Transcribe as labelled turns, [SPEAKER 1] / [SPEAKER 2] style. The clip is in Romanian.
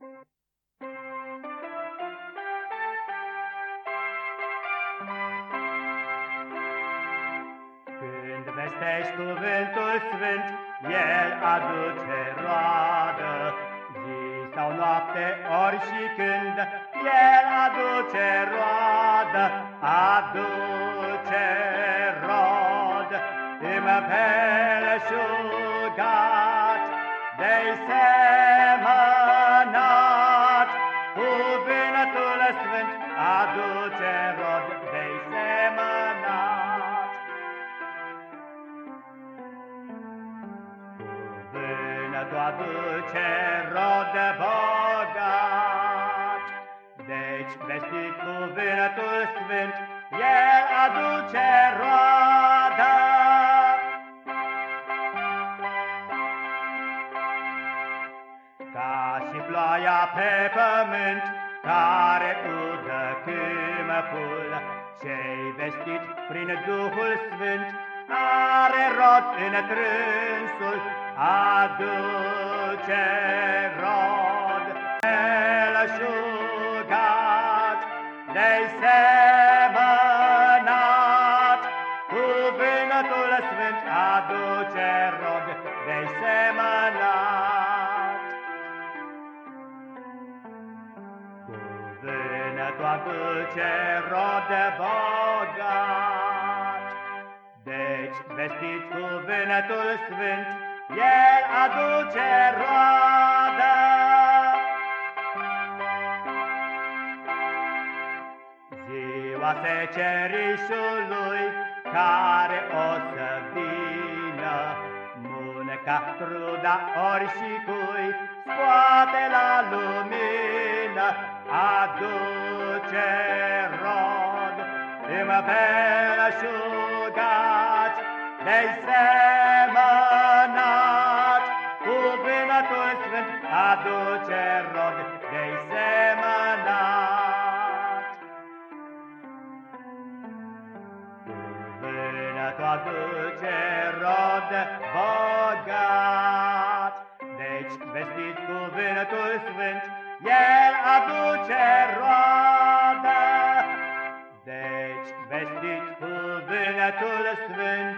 [SPEAKER 1] Când vestești cuvântul sfânt, el aduce roadă, zi sau noapte, ori și când, el aduce roadă, aduce rod, îmbelșugat, de-i semănat, cuvântul sfânt aduce rod, de-i semănat. Cuvântul aduce rod bogat, deci vestit cuvântul sfânt, el aduce roadă. Ca și ploaia pe pământ, care udă câmpul, cei vestit prin Duhul Sfânt, are rod în trânsul, aduce rod, belșugat, de-i semănat, cuvântul Sfânt aduce rod, de-i semănat. Cuvântul aduce rod bogat, deci vestiți cuvântul Sfânt, el aduce roadă. Ziua secerișului care o să vină, Mâneca cruda ori și cui, Scoate la lumină, Aduce rod, Îmbelșugat, de-i semănat, Cuvântul Sfânt aduce rod, de-i semănat. Cuvântul aduce rod bogat, Deci vestiți cuvântul Sfânt, El aduce roadă. Deci vestiți cuvântul Sfânt,